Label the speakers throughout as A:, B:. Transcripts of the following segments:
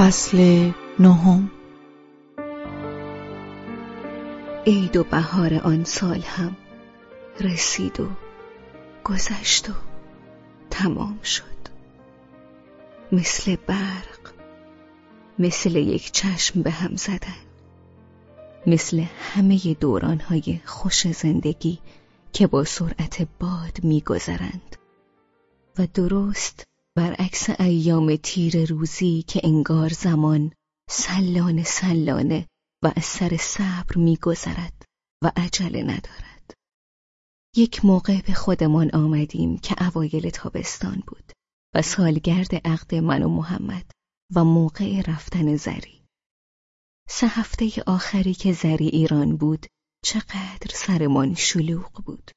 A: فصل نهم.
B: عید و بهار آن سال هم رسید و گذشت و تمام شد. مثل برق مثل یک چشم به هم زدن مثل همه دورانهای خوش زندگی که با سرعت باد میگذرند. و درست برعکس ایام تیر روزی که انگار زمان سلانه سلانه و از سر صبر میگذرد و عجله ندارد. یک موقع به خودمان آمدیم که اوایل تابستان بود و سالگرد عقد من و محمد و موقع رفتن زری. سه هفته آخری که زری ایران بود چقدر سرمان شلوغ بود.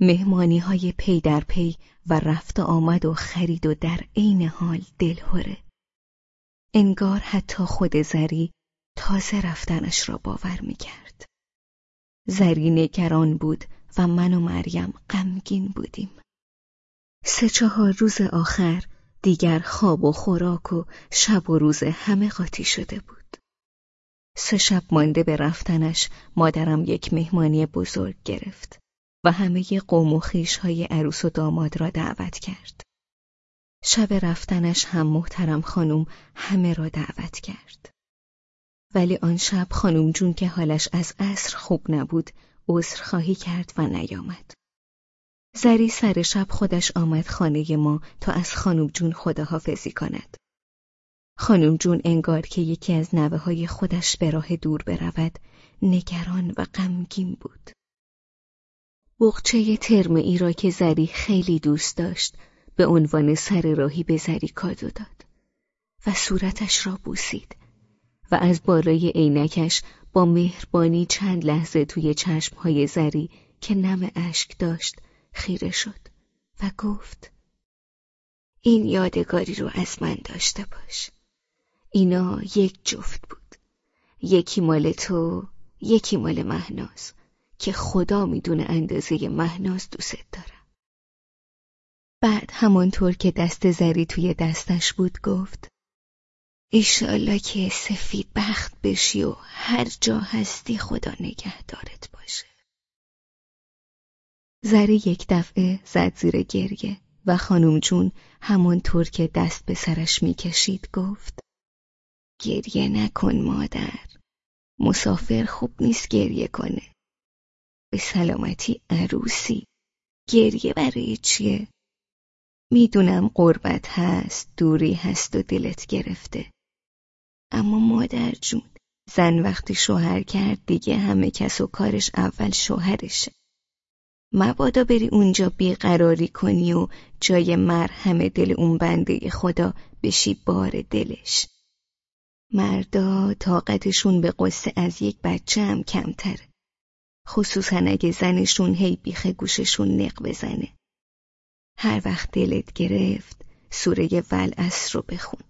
B: مهمانی های پی در پی و رفت آمد و خرید و در عین حال دلهوره انگار حتی خود زری تازه رفتنش را باور می کرد. زری نگران بود و من و مریم غمگین بودیم. سه چهار روز آخر دیگر خواب و خوراک و شب و روز همه قاطی شده بود. سه شب مانده به رفتنش مادرم یک مهمانی بزرگ گرفت و همه قوم و خیش های عروس و داماد را دعوت کرد. شب رفتنش هم محترم خانم همه را دعوت کرد. ولی آن شب خانم جون که حالش از عصر خوب نبود عذر خواهی کرد و نیامد. زری سر شب خودش آمد خانه ما تا از خانم جون خداحافظی کند. خانم جون انگار که یکی از نوه های خودش به راه دور برود نگران و غمگین بود. بغچه ترم ای را که زری خیلی دوست داشت. به عنوان سر راهی به زری کادو داد و صورتش را بوسید و از بالای عینکش با مهربانی چند لحظه توی چشمهای زری که نم اشک داشت خیره شد و گفت این یادگاری رو از من داشته باش. اینا یک جفت بود. یکی مال تو یکی مال مهناز. که خدا می‌دونه اندازه مهناز دوست دارم. بعد همانطور که دست زری توی دستش بود گفت ایشالله که سفید بخت بشی و هر جا هستی خدا نگهدارت باشه. زری یک دفعه زد زیر گریه و خانم جون همانطور که دست به سرش می‌کشید گفت گریه نکن مادر مسافر خوب نیست گریه کنه. به سلامتی عروسی. گریه برای چیه؟ می‌دونم قربت هست دوری هست و دلت گرفته. اما مادر جون زن وقتی شوهر کرد دیگه همه کس و کارش اول شوهرشه. مبادا بری اونجا بیقراری کنی و جای مرهم دل اون بنده خدا بشی بار دلش. مردا طاقتشون به قصه از یک بچه هم کمتره. خصوصا اگه زنشون هی بیخ گوششون نق بزنه. هر وقت دلت گرفت سوره ولعصر رو بخون.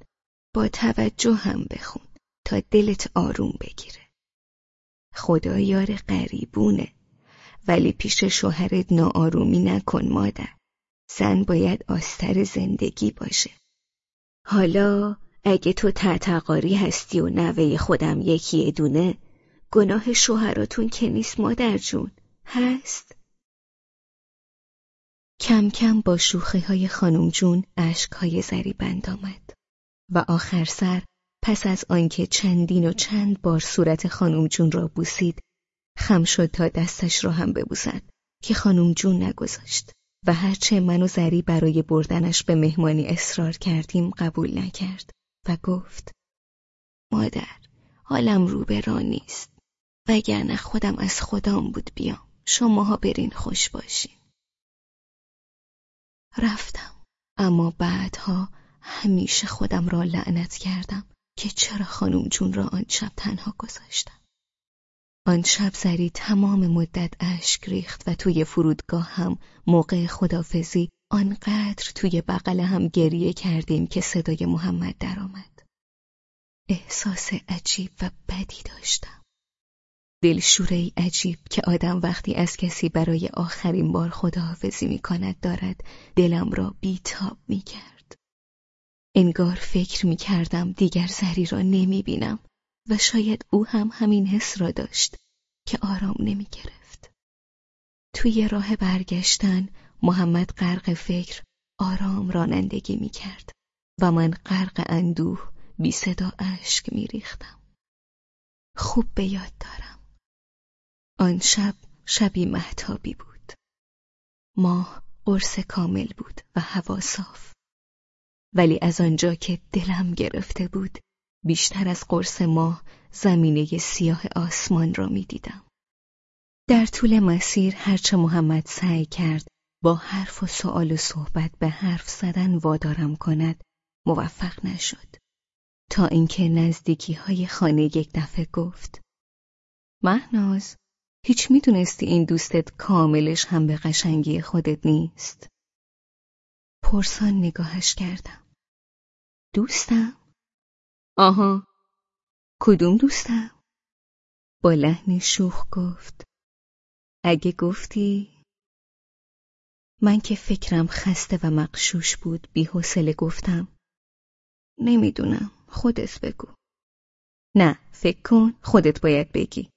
B: با توجه هم بخون تا دلت آروم بگیره. خدا یار قریبونه ولی پیش شوهرت ناآرومی نکن مادر. زن باید آستر زندگی باشه. حالا اگه تو تعتقاری هستی و نوه خودم یکی دونه گناه شوهراتون که نیست مادر جون. هست؟ کم کم با شوخی های خانم جون عشق زری بند آمد. و آخر سر پس از آنکه چندین و چند بار صورت خانم جون را بوسید خم شد تا دستش را هم ببوسد که خانم جون نگذاشت. و هرچه من و زری برای بردنش به مهمانی اصرار کردیم قبول نکرد. و گفت مادر حالم رو به نیست. وگرنه خودم از خدام بود بیام شماها برین خوش باشین رفتم اما بعدها همیشه خودم را لعنت کردم که چرا خانم جون را آن شب تنها گذاشتم آن شب زری تمام مدت اشک ریخت و توی فرودگاه هم موقع خدافزی آنقدر توی بغل هم گریه کردیم که صدای محمد درآمد. احساس عجیب و بدی داشتم. دلشوره عجیب که آدم وقتی از کسی برای آخرین بار خداحافظی می کند دارد دلم را بیتاب می کرد. انگار فکر می کردم دیگر زری را نمی بینم و شاید او هم همین حس را داشت که آرام نمی گرفت. توی راه برگشتن محمد غرق فکر آرام رانندگی می کرد و من غرق اندوه بی صدا اشک می ریختم. خوب به یاد دارم. آن شب شبی محتابی بود. ماه قرص کامل بود و هوا صاف. ولی از آنجا که دلم گرفته بود بیشتر از قرص ماه زمینه سیاه آسمان را می دیدم. در طول مسیر هرچه محمد سعی کرد با حرف و سوال و صحبت به حرف زدن وادارم کند موفق نشد تا اینکه نزدیکی های خانه یک دفعه گفت مهناز هیچ می‌دونستی این دوستت کاملش هم به قشنگی خودت نیست. پرسان نگاهش کردم. دوستم؟ آها. کدوم دوستم؟ با لحنی شوخ گفت. اگه گفتی؟ من که فکرم خسته و مقشوش بود بی گفتم. نمی‌دونم خودت بگو. نه فکر کن خودت باید بگی.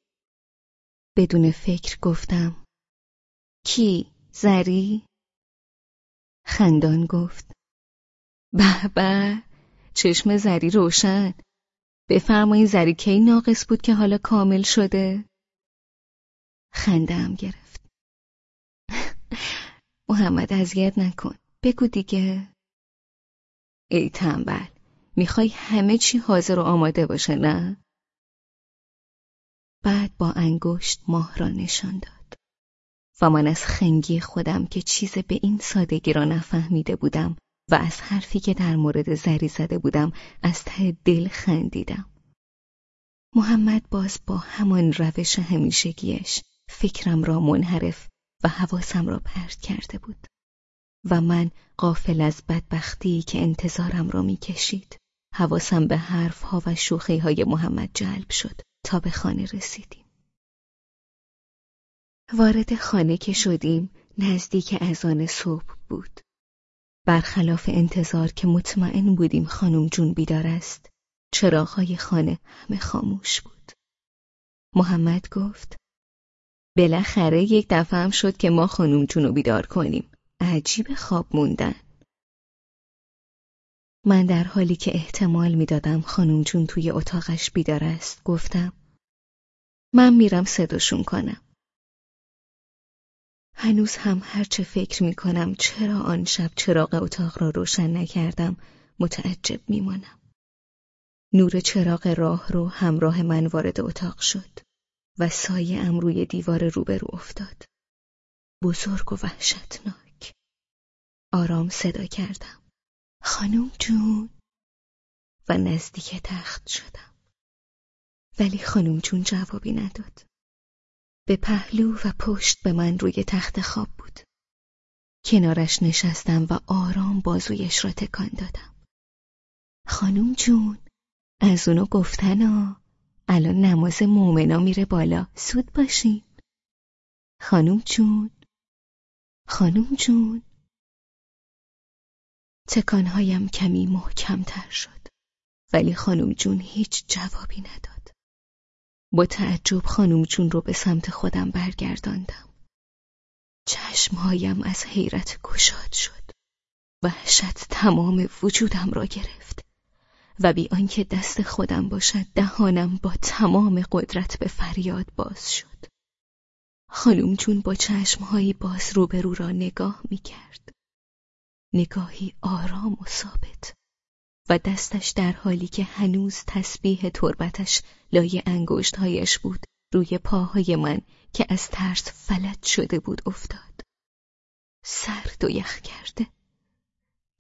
B: بدون فکر گفتم. کی؟ زری؟ خندان گفت. به به چشم زری روشن. بفرمایی زری کی ناقص بود که حالا کامل شده؟ خندم گرفت. محمد اذیت نکن. بگو دیگه. ای تنبل می‌خوای همه چی حاضر و آماده باشه نه؟ بعد با انگشت ماه را نشان داد. و من از خنگی خودم که چیز به این سادگی را نفهمیده بودم و از حرفی که در مورد زری زده بودم از ته دل خندیدم. محمد باز با همان روش همیشگیش فکرم را منحرف و حواسم را پرت کرده بود. و من قافل از بدبختی که انتظارم را می‌کشید حواسم به حرفها و های محمد جلب شد. تا به خانه رسیدیم. وارد خانه که شدیم نزدیک اذان صبح بود. برخلاف انتظار که مطمئن بودیم خانم جون بیدار است چراغهای خانه همه خاموش بود. محمد گفت بالاخره یک دفعه هم شد که ما خانم جون رو بیدار کنیم. عجیب خواب موندن. من در حالی که احتمال می‌دادم خانم جون توی اتاقش بیدار است گفتم من میرم صداشون کنم هنوز هم هرچه فکر می کنم چرا آن شب چراغ اتاق را روشن نکردم متعجب میمانم. نور چراغ راه رو همراه من وارد اتاق شد و سایه ام روی دیوار روبرو افتاد. بزرگ و وحشتناک. آرام صدا کردم. خانم جون و نزدیک تخت شدم. ولی خانم جون جوابی نداد. به پهلو و پشت به من روی تخت خواب بود. کنارش نشستم و آرام بازویش را تکان دادم. خانم جون از اونو گفتنا الان نماز مومنا میره بالا سود باشین خانم جون خانم جون تکانهایم کمی محکمتر شد ولی خانم جون هیچ جوابی نداد با تعجب خانم جون رو به سمت خودم برگرداندم. چشمهایم از حیرت گشاد شد. وحشت تمام وجودم را گرفت. و بی آنکه دست خودم باشد دهانم با تمام قدرت به فریاد باز شد. خانم جون با چشمهایی باز روبرو را نگاه می کرد نگاهی آرام و ثابت. و دستش در حالی که هنوز تسبیح تربتش لای انگشتهایش بود روی پاهای من که از ترس فلج شده بود افتاد. سرد و یخ کرده.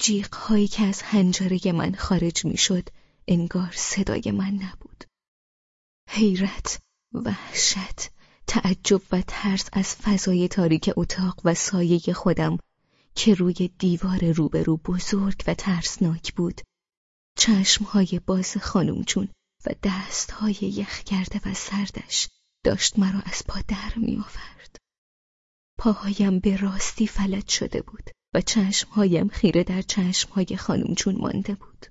B: جیغ هایی که از هنجره من خارج می‌شد انگار صدای من نبود. حیرت وحشت تعجب و ترس از فضای تاریک اتاق و سایه خودم که روی دیوار روبرو بزرگ و ترسناک بود. چشمهای باز خانم چون و دستهای یخ کرده و سردش داشت مرا از پا در می آورد. پاهایم به راستی فلج شده بود و چشمهایم خیره در چشمهای خانم جون مانده بود.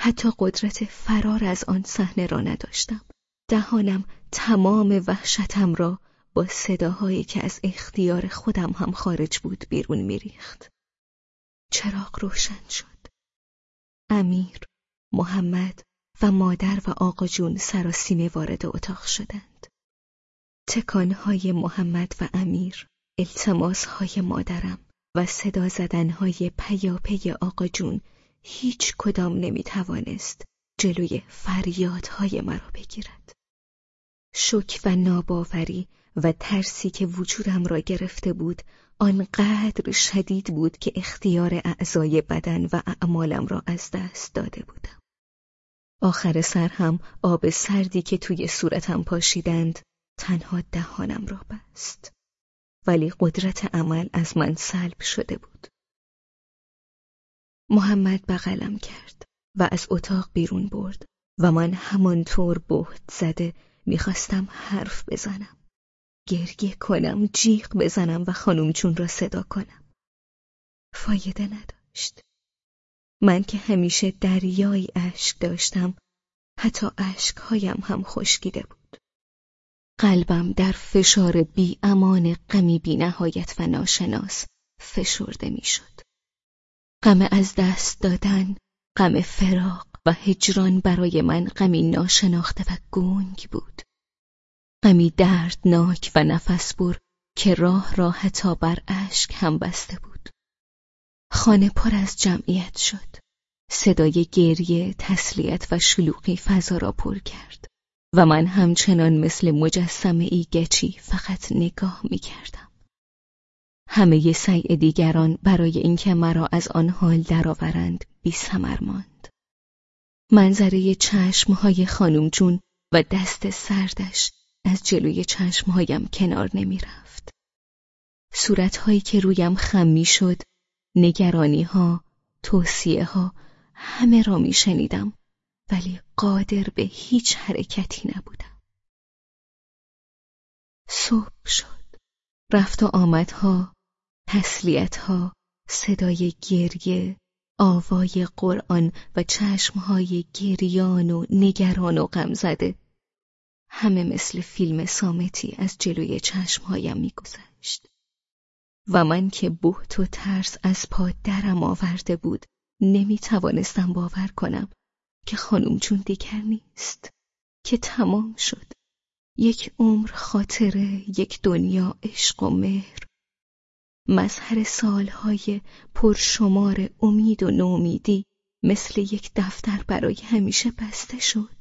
B: حتی قدرت فرار از آن صحنه را نداشتم. دهانم تمام وحشتم را با صداهایی که از اختیار خودم هم خارج بود بیرون میریخت. چراغ روشن شد. امیر، محمد و مادر و آقا جون سراسیمه وارد اتاق شدند. تکانهای محمد و امیر، التماسهای مادرم و صدا زدنهای پیاپی آقا جون هیچ کدام نمی توانست جلوی فریادهای مرا بگیرد. شک و ناباوری و ترسی که وجودم را گرفته بود آنقدر شدید بود که اختیار اعضای بدن و اعمالم را از دست داده بودم. آخر سر هم آب سردی که توی صورتم پاشیدند تنها دهانم را بست. ولی قدرت عمل از من سلب شده بود. محمد بغلم کرد و از اتاق بیرون برد و من همانطور بهت زده می‌خواستم حرف بزنم. گریه کنم، جیغ بزنم و خانم چون را صدا کنم. فایده نداشت. من که همیشه دریایی اشک داشتم، حتی اشکهایم هم خشکیده بود. قلبم در فشار بی امان غمی بی نهایت و ناشناس فشرده می‌شد. غم از دست دادن، غم فراق و هجران برای من غمی ناشناخته و گنگ بود. غمی دردناک و نفس بر که راه را حتی بر اشک هم بسته بود. خانه پر از جمعیت شد. صدای گریه، تسلیت و شلوغی فضا را پر کرد و من همچنان مثل مجسمه ای گچی فقط نگاه می کردم. همه سعی دیگران برای اینکه مرا از آن حال درآورند بی سمر ماند. منظره چشمهای خانم جون و دست سردش از جلوی چشمهایم کنار نمی رفت. صورتهایی که رویم خم می شد، نگرانی ها، توصیه ها، همه را می شنیدم ولی قادر به هیچ حرکتی نبودم. صبح شد. رفت و آمدها، تسلیتها، صدای گریه، آوای قرآن و چشمهای گریان و نگران و غمزده همه مثل فیلم سامتی از جلوی چشمهایم میگذشت. و من که بهت و ترس از پا درم آورده بود نمی توانستم باور کنم که خانم جون دیگر نیست که تمام شد. یک عمر خاطره یک دنیا عشق و مهر. مظهر سالهای پرشمار امید و نومیدی مثل یک دفتر برای همیشه بسته شد.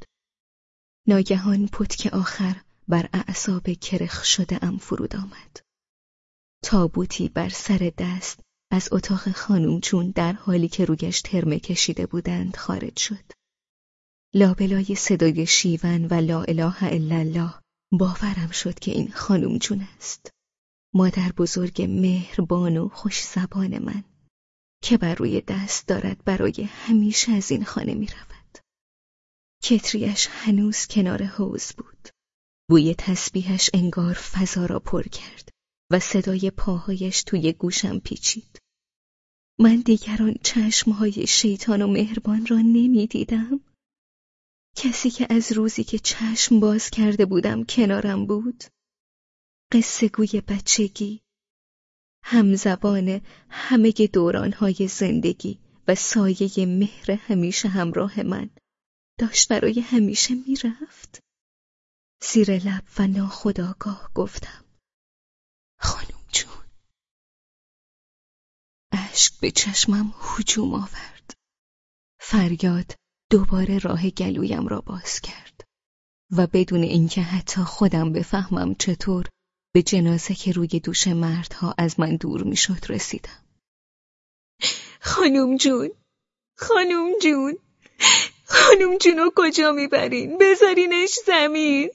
B: ناگهان پتک آخر بر اعصاب کرخ شده ام فرود آمد تابوتی بر سر دست از اتاق خانم چون در حالی که رویش ترمه کشیده بودند خارج شد. لابلای صدای شیون و لا اله الا الله باورم شد که این خانم جون است. مادر بزرگ مهربان و خوش زبان من که بر روی دست دارد برای همیشه از این خانه می رود. کتریش هنوز کنار حوز بود. بوی تسبیحش انگار فضا را پر کرد. و صدای پاهایش توی گوشم پیچید. من دیگران چشمهای شیطان و مهربان را نمی‌دیدم. کسی که از روزی که چشم باز کرده بودم کنارم بود. قصه گوی بچگی. همزبان همه دورانهای زندگی و سایه مهر همیشه همراه من داشت برای همیشه می‌رفت. زیر لب و ناخداگاه گفتم. خانم جون اشک به چشمم هجوم آورد فریاد دوباره راه گلویم را باز کرد و بدون اینکه حتی خودم بفهمم چطور به جنازه که روی دوش مردها از من دور می‌شد رسیدم خانم جون خانم جون خانم جونو کجا می‌برین؟ بذارینش زمین.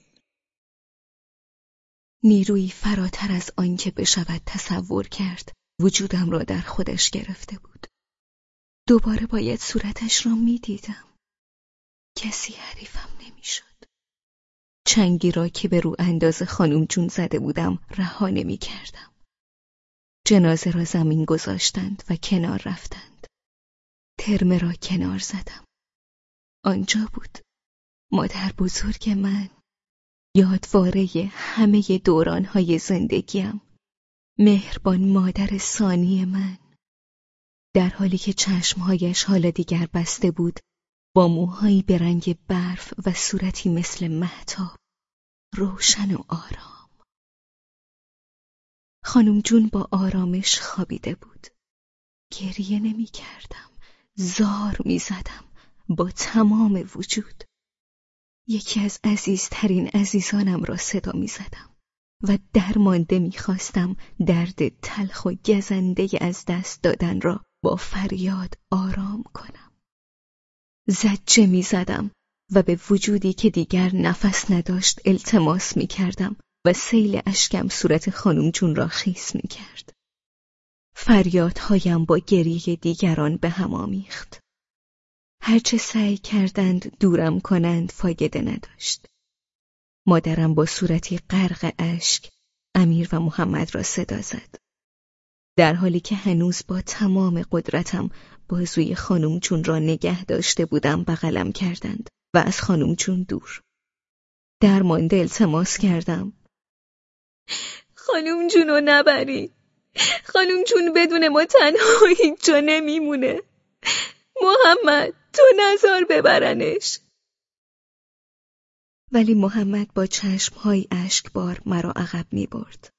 B: نیروی فراتر از آنکه بشود تصور کرد وجودم را در خودش گرفته بود. دوباره باید صورتش را می‌دیدم. کسی حریفم نمی‌شد. چنگی را که به رو انداز خانم جون زده بودم رها نمی کردم جنازه را زمین گذاشتند و کنار رفتند. ترمه را کنار زدم. آنجا بود. مادر بزرگ من. یادواره همه دورانهای زندگیم. مهربان مادر ثانی من. در حالی که چشمهایش حالا دیگر بسته بود با موهایی به رنگ برف و صورتی مثل مهتاب روشن و آرام خانم جون با آرامش خوابیده بود گریه نمی کردم زار می زدم با تمام وجود یکی از عزیزترین عزیزانم را صدا می زدم و درمانده می خواستم درد تلخ و گزنده از دست دادن را با فریاد آرام کنم زجه می زدم و به وجودی که دیگر نفس نداشت التماس می کردم و سیل اشکم صورت خانم جون را خیس می کرد. فریادهایم با گریه دیگران به هم آمیخت. هرچه سعی کردند دورم کنند فایده نداشت. مادرم با صورتی غرق اشک امیر و محمد را صدا زد. در حالی که هنوز با تمام قدرتم بازوی خانم چون را نگه داشته بودم بغلم کردند و از خانم چون دور. درمانده التماس کردم. خانم جون رو نبری. خانم جون بدون ما تنها هیچ جا نمیمونه. محمد تو نظر ببرنش. ولی محمد با چشمهای اشکبار مرا عقب می برد.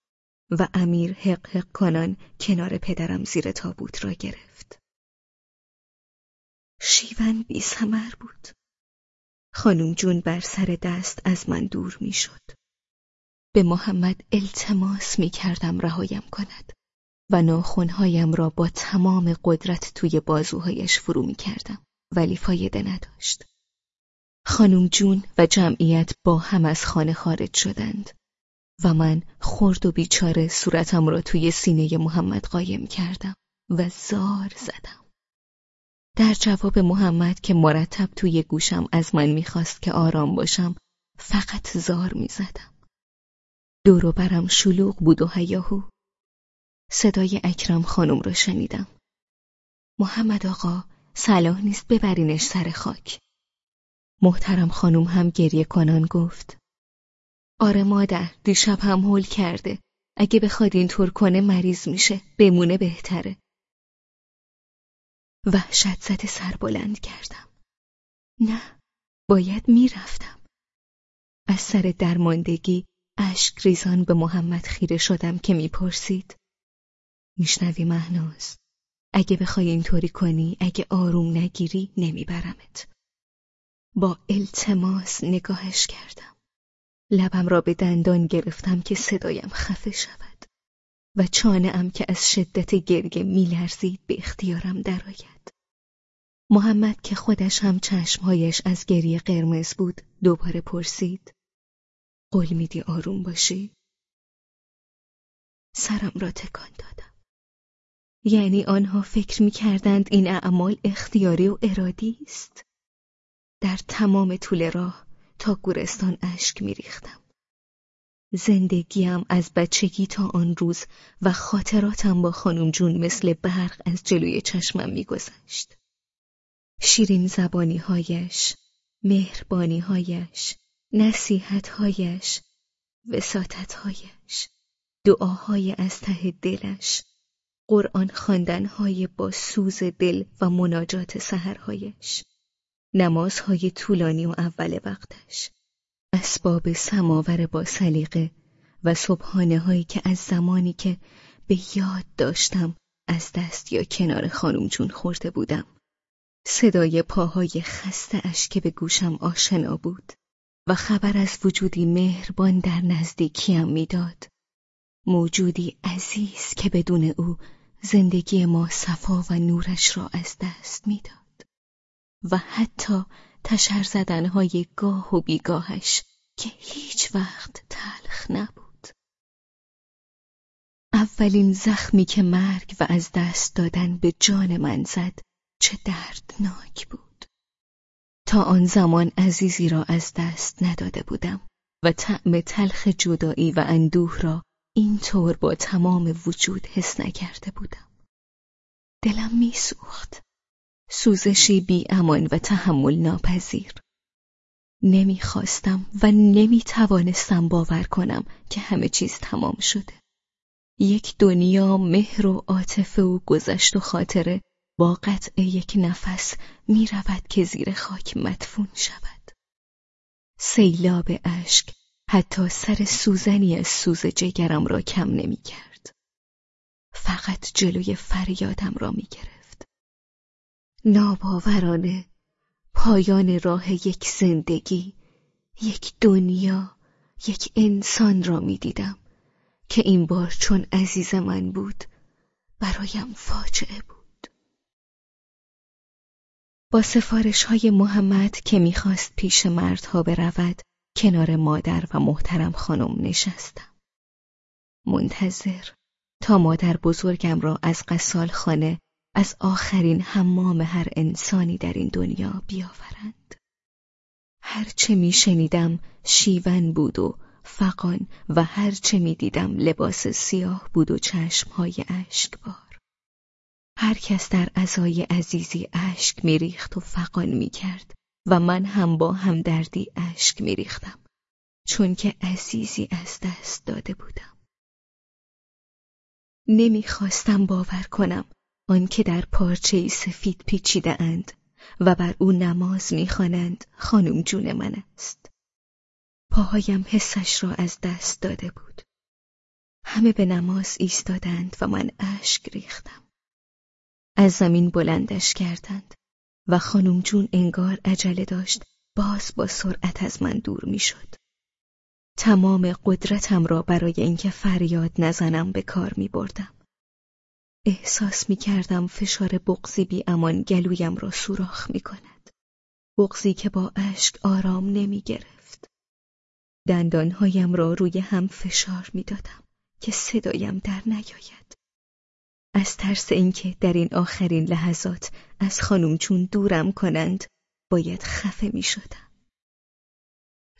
B: و امیر حق حق کنان کنار پدرم زیر تابوت را گرفت. شیون بی سمر بود. خانم جون بر سر دست از من دور می شد. به محمد التماس می کردم رهایم کند و ناخونهایم را با تمام قدرت توی بازوهایش فرو می کردم ولی فایده نداشت. خانم جون و جمعیت با هم از خانه خارج شدند و من خرد و بیچاره صورتم را توی سینه محمد قایم کردم و زار زدم. در جواب محمد که مرتب توی گوشم از من می‌خواست که آرام باشم فقط زار می‌زدم. دور برم شلوغ بود و هیاهو. صدای اکرم خانم را شنیدم. محمد آقا صلاح نیست ببرینش سر خاک. محترم خانم هم گریه کنان گفت. آره مادر دیشب هم هول کرده. اگه بخواد اینطور کنه مریض میشه بمونه بهتره. وحشت زده سر بلند کردم. نه باید می‌رفتم. از سر درماندگی اشک ریزان به محمد خیره شدم که می‌پرسید. میشنوی مهناز اگه بخوای اینطوری کنی اگه آروم نگیری نمیبرمت با التماس نگاهش کردم لبم را به دندان گرفتم که صدایم خفه شود و چانه ام که از شدت گرگه میلرزید به اختیارم درآید. محمد که خودش هم چشمهایش از گریه قرمز بود دوباره پرسید قول میدی آروم باشی؟ سرم را تکان دادم. یعنی آنها فکر می‌کردند این اعمال اختیاری و ارادی است؟ در تمام طول راه تا گورستان اشک میریختم. زندگیم از بچگی تا آن روز و خاطراتم با خانم جون مثل برق از جلوی چشمم میگذشت. شیرین زبانیهایش، مهربانیهایش، نصیحتهایش، وساطتهایش، دعاهای از ته دلش، قرآن خواندنهای با سوز دل و مناجات سهرهایش. نمازهای طولانی و اول وقتش اسباب سماور با سلیقه و صبحانه هایی که از زمانی که به یاد داشتم از دست یا کنار خانم جون خورده بودم صدای پاهای خسته اش که به گوشم آشنا بود و خبر از وجودی مهربان در نزدیکیم می‌داد موجودی عزیز که بدون او زندگی ما صفا و نورش را از دست می‌داد و حتی تشر زدنهای گاه و بیگاهش که هیچ وقت تلخ نبود. اولین زخمی که مرگ و از دست دادن به جان من زد چه دردناک بود. تا آن زمان عزیزی را از دست نداده بودم و طعم تلخ جدایی و اندوه را اینطور با تمام وجود حس نکرده بودم. دلم میسوخت. سوزشی بی امان و تحمل ناپذیر. نمی‌خواستم و نمی‌توانستم باور کنم که همه چیز تمام شده. یک دنیا مهر و عاطفه و گذشت و خاطره با قطع یک نفس می رود که زیر خاک مدفون شود. سیلاب اشک حتی سر سوزنی از سوز جگرم را کم نمی کرد. فقط جلوی فریادم را می گرفت. ناباورانه پایان راه یک زندگی، یک دنیا، یک انسان را می دیدم که این بار چون عزیز من بود برایم فاجعه بود. با سفارش های محمد که می‌خواست پیش مردها برود کنار مادر و محترم خانم نشستم. منتظر تا مادر بزرگم را از قصال خانه از آخرین حمام هر انسانی در این دنیا بیاورند. هرچه می شنیدم شیون بود و فقان و هرچه می دیدم لباس سیاه بود و چشمهای بار. هر کس در ازای عزیزی اشک میریخت و فقان می کرد و من هم با همدردی اشک میریختم چون که عزیزی از دست داده بودم. نمی‌خواستم باور کنم آنکه در پارچه سفید پیچیده اند و بر او نماز می‌خوانند خانم جون من است. پاهایم حسش را از دست داده بود. همه به نماز ایستادند و من اشک ریختم. از زمین بلندش کردند و خانم جون انگار عجله داشت باز با سرعت از من دور می‌شد. تمام قدرتم را برای اینکه فریاد نزنم به کار می بردم. احساس می کردم فشار بغزی بی امان گلویم را سوراخ می کند. بغزی که با اشک آرام نمی گرفت. دندانهایم را روی هم فشار می دادم که صدایم در نیاید. از ترس اینکه در این آخرین لحظات از خانم چون دورم کنند باید خفه می شدم.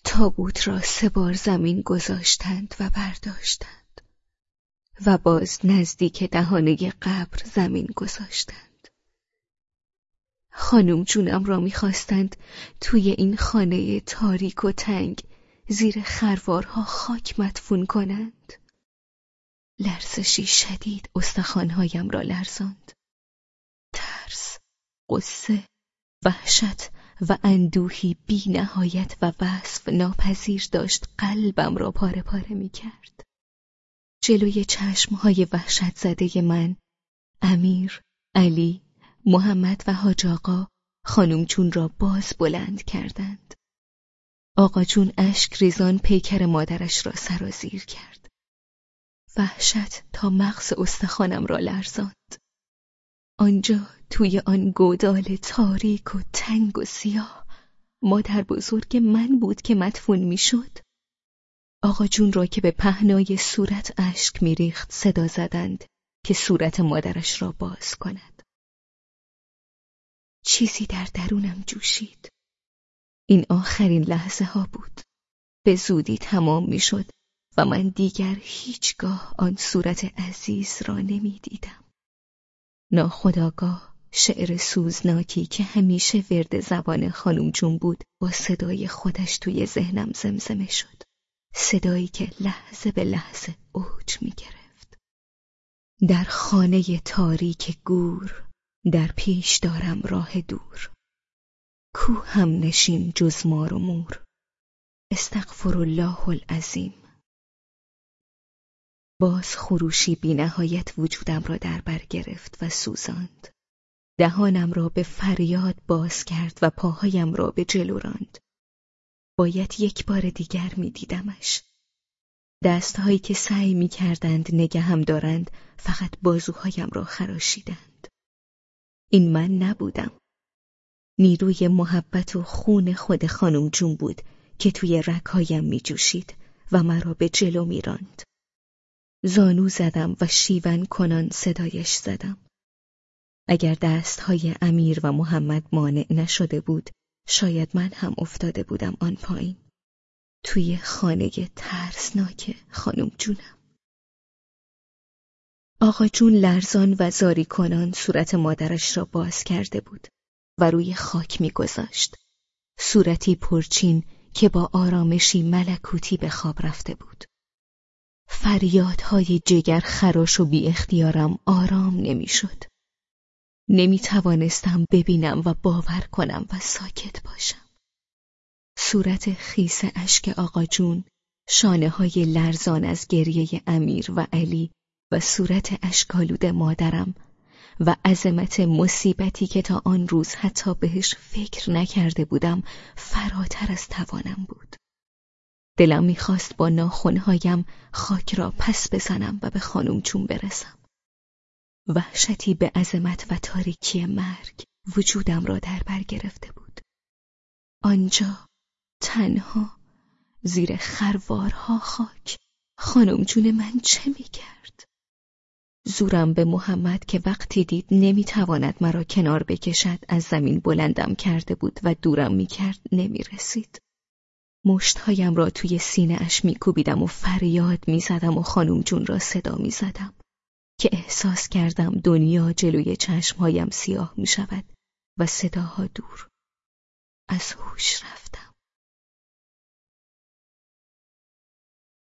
B: تابوت را سه بار زمین گذاشتند و برداشتند. و باز نزدیک دهانه قبر زمین گذاشتند. خانم جونم را می‌خواستند توی این خانه تاریک و تنگ زیر خروارها خاک مدفون کنند. لرزشی شدید استخوانهایم را لرزاند. ترس، قصه، وحشت و اندوهی بی نهایت و وصف ناپذیر داشت قلبم را پاره پاره می کرد. جلوی چشمهای وحشت زده من امیر، علی، محمد و حاج آقا خانم چون را باز بلند کردند. آقا چون اشک ریزان پیکر مادرش را سرازیر کرد. وحشت تا مغز استخوانم را لرزاند. آنجا توی آن گودال تاریک و تنگ و سیاه مادر بزرگ من بود که مدفون می‌شد. آقا جون را که به پهنای صورت اشک میریخت صدا زدند که صورت مادرش را باز کند. چیزی در درونم جوشید. این آخرین لحظه ها بود. به زودی تمام می‌شد و من دیگر هیچگاه آن صورت عزیز را نمی‌دیدم. ناخداگاه شعر سوزناکی که همیشه ورد زبان خانم جون بود با صدای خودش توی ذهنم زمزمه شد. صدایی که لحظه به لحظه اوج می گرفت. در خانه تاریک گور در پیش دارم راه دور کو هم نشین جز مار و مور استغفر الله العظیم باز خروشی بی نهایت وجودم را در بر گرفت و سوزاند دهانم را به فریاد باز کرد و پاهایم را به جلو راند باید یک بار دیگر می دیدمش. دستهایی که سعی می کردند نگهم دارند فقط بازوهایم را خراشیدند. این من نبودم. نیروی محبت و خون خود خانم جون بود که توی رکهایم می جوشید و مرا به جلو می راند. زانو زدم و شیون کنان صدایش زدم. اگر دستهای امیر و محمد مانع نشده بود شاید من هم افتاده بودم آن پایین توی خانه ترسناک خانم جونم آقا جون لرزان و زاری کنان صورت مادرش را باز کرده بود و روی خاک میگذاشت. صورتی پرچین که با آرامشی ملکوتی به خواب رفته بود. فریادهای جگر خراش و بی اختیارم آرام نمی‌شد. نمی توانستم ببینم و باور کنم و ساکت باشم. صورت خیس اشک آقا جون، شانه های لرزان از گریه امیر و علی و صورت اشکالود مادرم و عظمت مصیبتی که تا آن روز حتی بهش فکر نکرده بودم فراتر از توانم بود. دلم می‌خواست با ناخونهایم خاک را پس بزنم و به خانم چون برسم. وحشتی به عظمت و تاریکی مرگ وجودم را در بر گرفته بود. آنجا تنها زیر خروارها خاک خانم جون من چه می‌کرد؟ زورم به محمد که وقتی دید نمی‌تواند مرا کنار بکشد از زمین بلندم کرده بود و دورم می‌کرد نمی‌رسید. مشتهایم را توی سینه اش میکوبیدم و فریاد می‌زدم و خانم جون را صدا می‌زدم که احساس کردم دنیا جلوی چشمهایم سیاه می‌شود و صداها دور. از هوش رفتم.